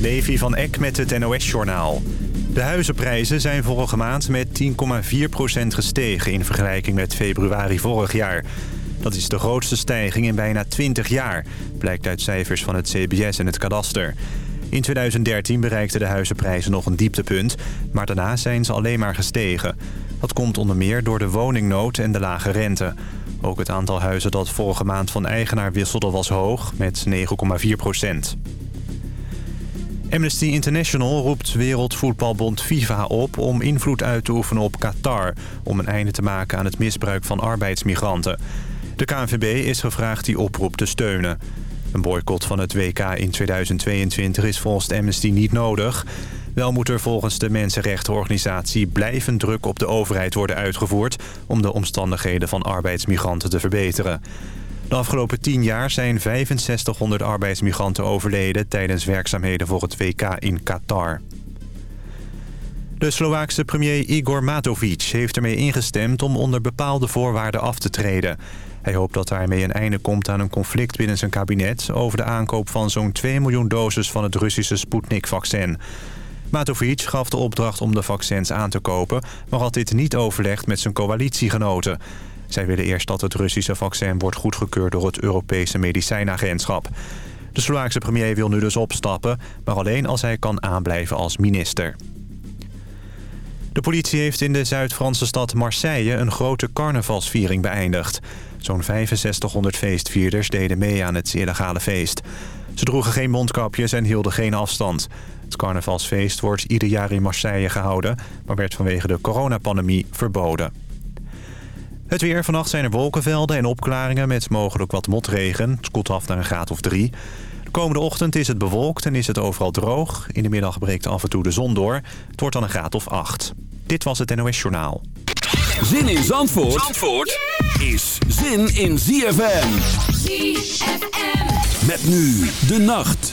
Levi van Eck met het NOS-journaal. De huizenprijzen zijn vorige maand met 10,4% gestegen... in vergelijking met februari vorig jaar. Dat is de grootste stijging in bijna 20 jaar... blijkt uit cijfers van het CBS en het kadaster. In 2013 bereikten de huizenprijzen nog een dieptepunt... maar daarna zijn ze alleen maar gestegen. Dat komt onder meer door de woningnood en de lage rente... Ook het aantal huizen dat vorige maand van eigenaar wisselde was hoog, met 9,4 procent. Amnesty International roept Wereldvoetbalbond FIFA op om invloed uit te oefenen op Qatar... om een einde te maken aan het misbruik van arbeidsmigranten. De KNVB is gevraagd die oproep te steunen. Een boycott van het WK in 2022 is volgens Amnesty niet nodig. Wel moet er volgens de Mensenrechtenorganisatie blijvend druk op de overheid worden uitgevoerd... om de omstandigheden van arbeidsmigranten te verbeteren. De afgelopen tien jaar zijn 6500 arbeidsmigranten overleden... tijdens werkzaamheden voor het WK in Qatar. De Slovaakse premier Igor Matovic heeft ermee ingestemd om onder bepaalde voorwaarden af te treden. Hij hoopt dat daarmee een einde komt aan een conflict binnen zijn kabinet... over de aankoop van zo'n 2 miljoen doses van het Russische Sputnik-vaccin. Matovic gaf de opdracht om de vaccins aan te kopen... maar had dit niet overlegd met zijn coalitiegenoten. Zij willen eerst dat het Russische vaccin wordt goedgekeurd door het Europese medicijnagentschap. De Slovaakse premier wil nu dus opstappen, maar alleen als hij kan aanblijven als minister. De politie heeft in de Zuid-Franse stad Marseille een grote carnavalsviering beëindigd. Zo'n 6500 feestvierders deden mee aan het illegale feest. Ze droegen geen mondkapjes en hielden geen afstand. Het carnavalsfeest wordt ieder jaar in Marseille gehouden... maar werd vanwege de coronapandemie verboden. Het weer. Vannacht zijn er wolkenvelden en opklaringen met mogelijk wat motregen. Het koelt af naar een graad of drie. De komende ochtend is het bewolkt en is het overal droog. In de middag breekt af en toe de zon door. Het wordt dan een graad of acht. Dit was het NOS Journaal. Zin in Zandvoort, Zandvoort is zin in ZFM. ZFM. Met nu de nacht.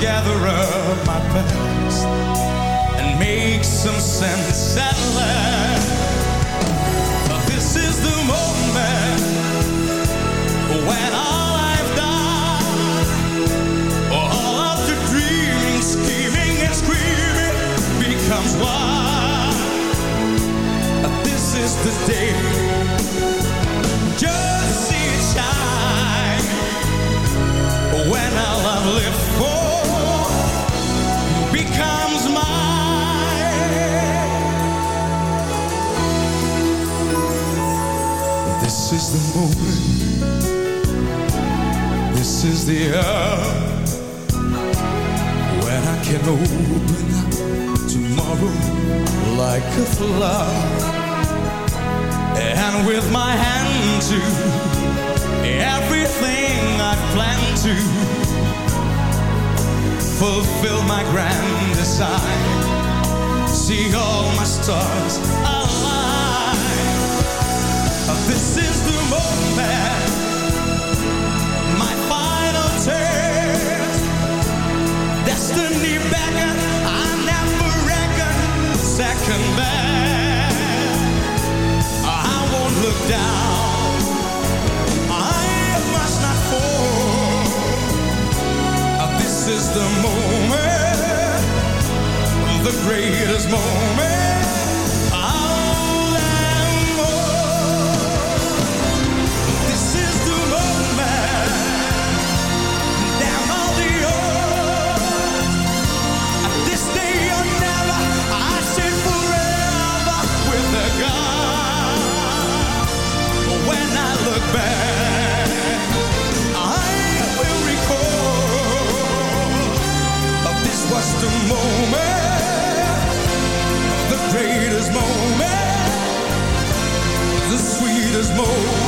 Gather up my past and make some sense at last. But this is the moment stars is more.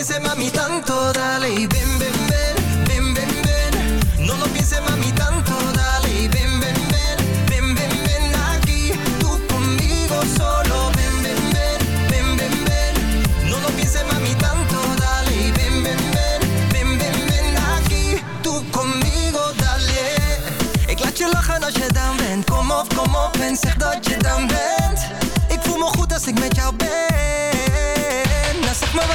Pienses, mami, tanto. Dale y ven, ven, ven, ven, ven, ven. No lo pienses, mami, tanto. Dale y ven, ven, ven, ven, ven, ven. Aquí, tú conmigo solo. Ven, ven, ven, ven, ven, ven. No lo pienses, mami, tanto. Dale y ven, ven, ven, ven, ven, ven. Aquí, tú conmigo, dale. Ik laat je lachen als je dan bent. Kom op, kom op en zeg dat je dan bent. Ik voel me goed als ik met jou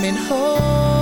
coming home.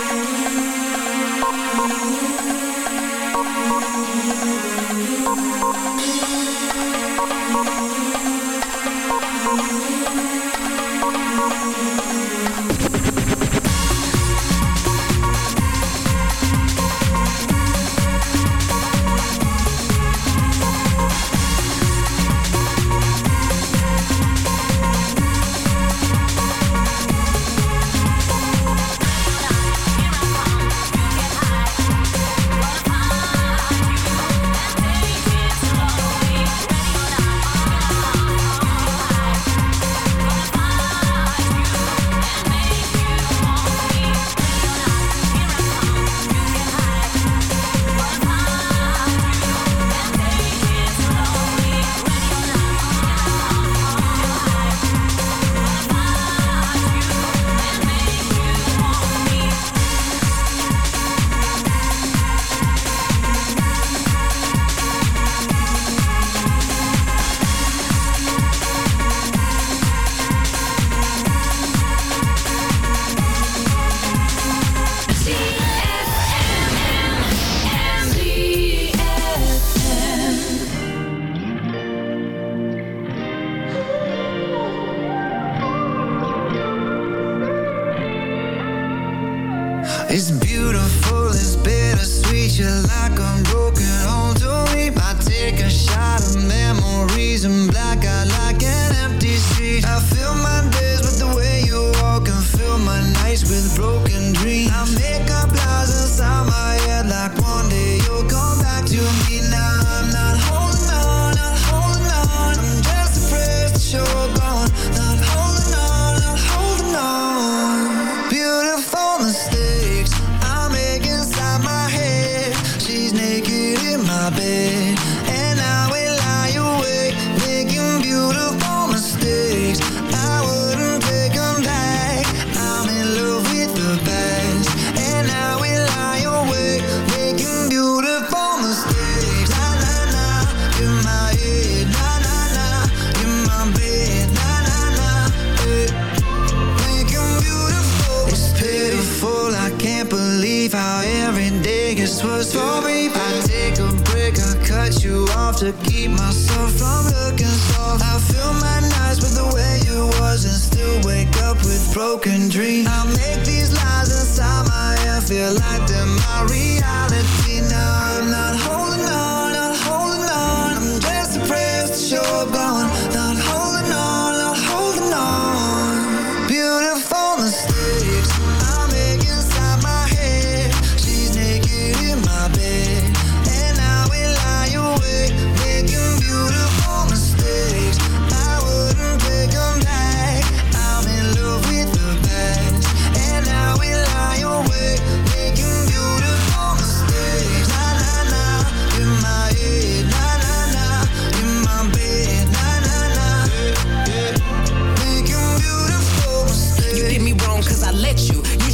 Thank out of there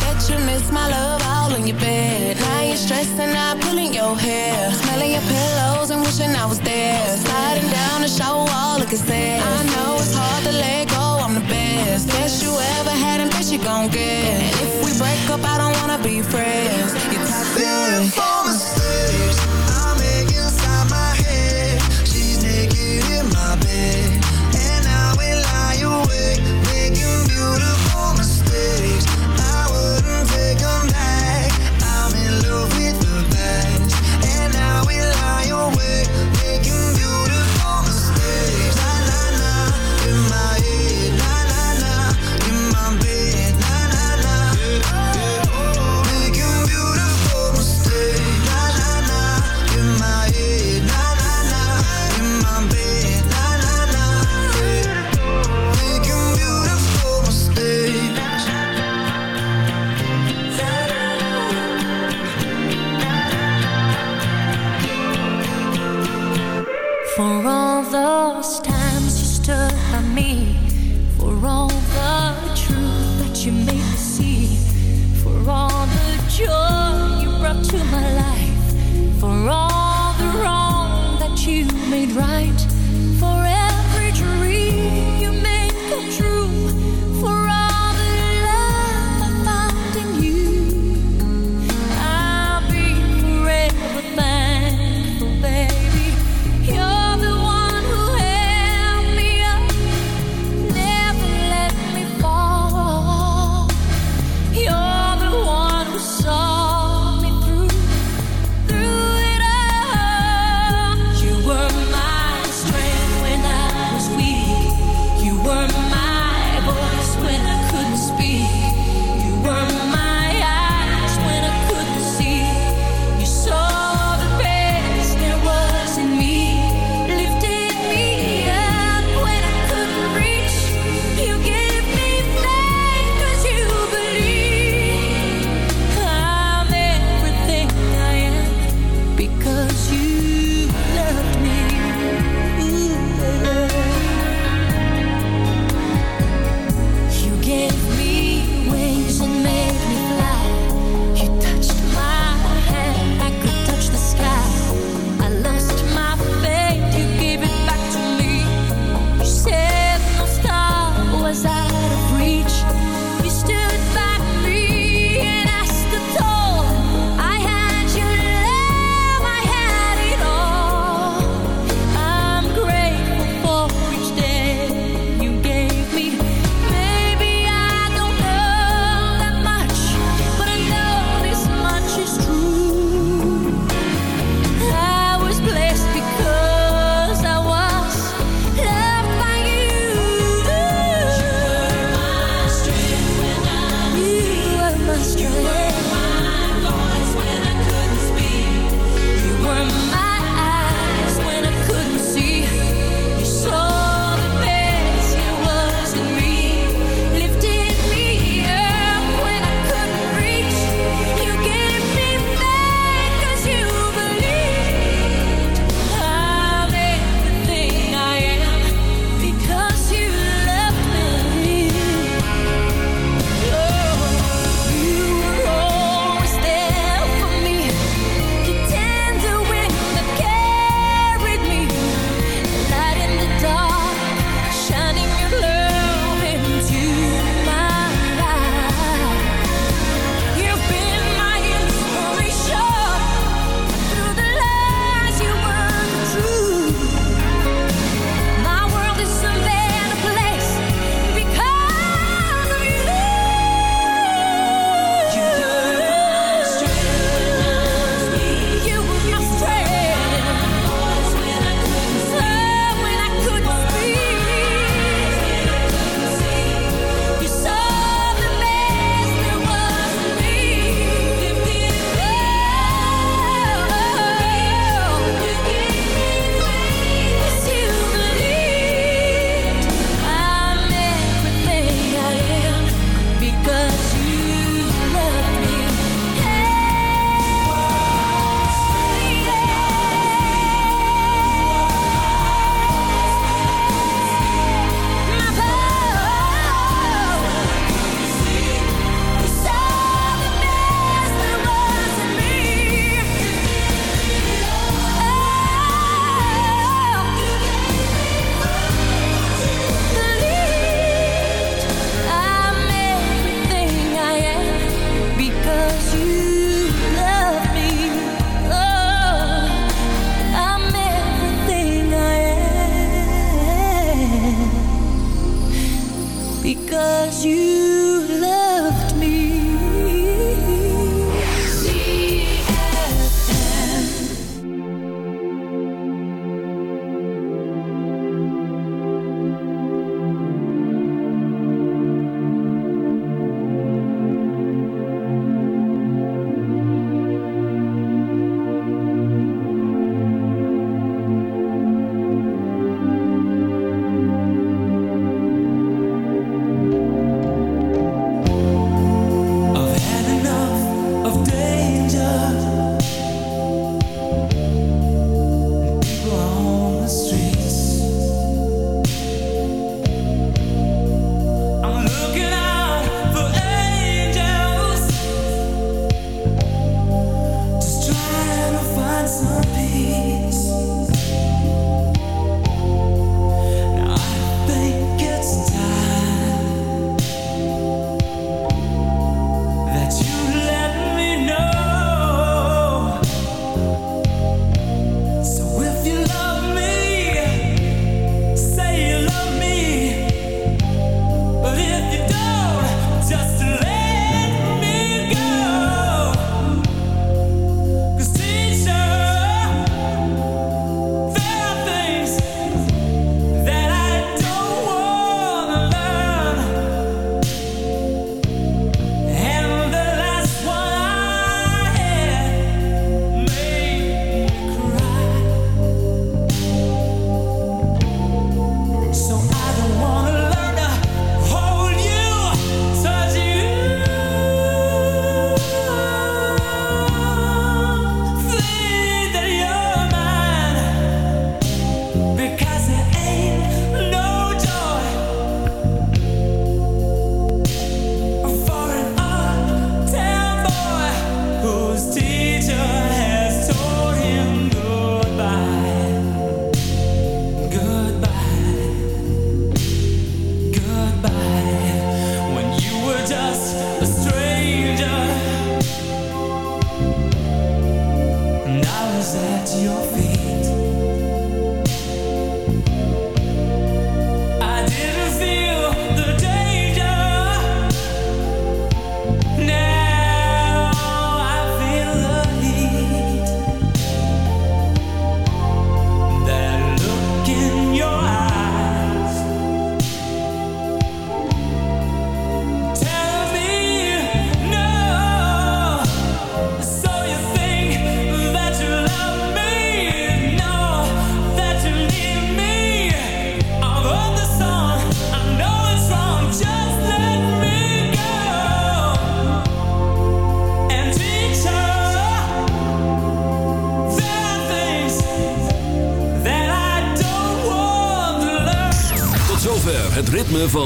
bet you miss my love all in your bed. Now you're stressing out, pulling your hair. Smelling your pillows and wishing I was there. Sliding down the shower wall, looking sad. I know it's hard to let go, I'm the best. Best you ever had and best you gon' get. And if we break up, I don't wanna be friends. You're toxic. Beautiful mistakes I make inside my head. She's naked in my bed, and I will lie awake, making beautiful to my life for all the wrong that you made right.